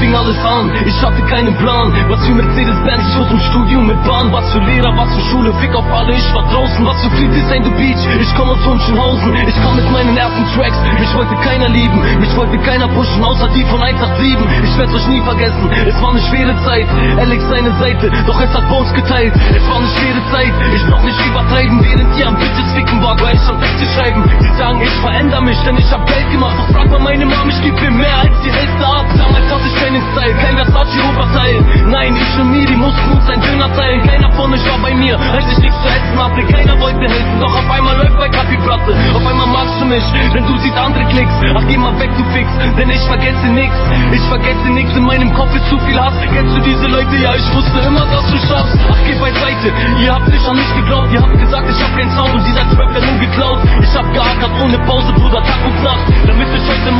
fing alles an, ich hatte keinen Plan Was für Mercedes-Benz, ich aus dem Studium mit Bahn Was für Lehrer, was für Schule, fick auf alle, ich war draußen Was für Friedrichshain, Beach, ich komm aus Hohenschönhausen Ich kam mit meinen ersten Tracks, mich wollte keiner lieben Mich wollte keiner pushen, außer die von 187 Ich werd's euch nie vergessen, es war eine schwere Zeit. Alex seine Seite, doch es hat Bones geteilt. Es war eine schwere Zeit, ich brauch nicht übertreiben Während ihr am Bitches ficken war, war ich am Texte schreiben. Die sagen, ich veränder mich, denn ich hab Geld gemacht. Doch frag mal meine Mom, ich geb mir mehr als die Hälfte ab mir, ich nichts zu essen hatte Keiner wollte helfen, doch auf einmal läuft bei Kaffee Platte Auf einmal magst du mich, denn du siehst andere Klicks Ach geh mal weg, du Fix, denn ich vergesse nix. Ich vergesse nix, in meinem Kopf ist zu viel Hass. Kennst du diese Leute? Ja, ich wusste immer, dass du schaffst. Ach geh beiseite, ihr habt nicht an mich geglaubt. Ihr habt gesagt, ich hab keinen Sound und dieser Trap wäre nur geklaut. Ich hab geackert ohne Pause, Bruder, Tag und Nacht. Damit ich heute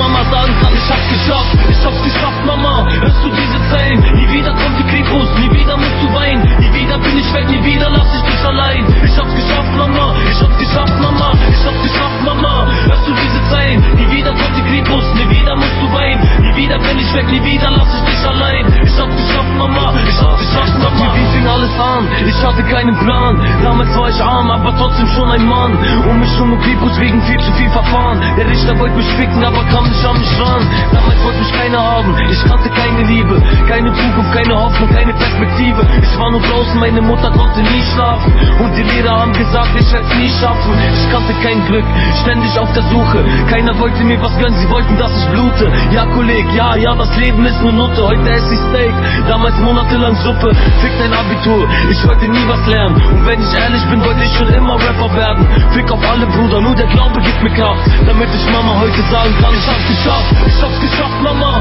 weg, nie wieder lass ich dich allein. Ich hab's geschafft, Mama, ich hab's geschafft, Mama. Wie fing alles an? Ich hatte keinen Plan. Damals war ich arm, aber trotzdem schon ein Mann. Um mich um Kripos wegen viel zu viel Verfahren. Der Richter wollte mich ficken, aber kam nicht an mich ran. Damals wollte mich keiner haben, ich kannte keine Liebe Keine Hoffnung, keine Perspektive. Ich war nur draußen, meine Mutter konnte nie schlafen. Und die Lehrer haben gesagt, ich werd's nie schaffen. Ich kannte kein Glück, ständig auf der Suche. Keiner wollte mir was gönnen, sie wollten, dass ich blute. Ja, Kolleg, ja, ja, das Leben ist nur Nutte. Heute esse ich Steak, damals monatelang Suppe. Fick dein Abitur, ich wollte nie was lernen. Und wenn ich ehrlich bin, wollte ich schon immer Rapper werden. Fick auf alle Bruder, nur der Glaube gibt mir Kraft. Damit ich Mama heute sagen kann, ich hab's geschafft. Ich hab's geschafft, Mama,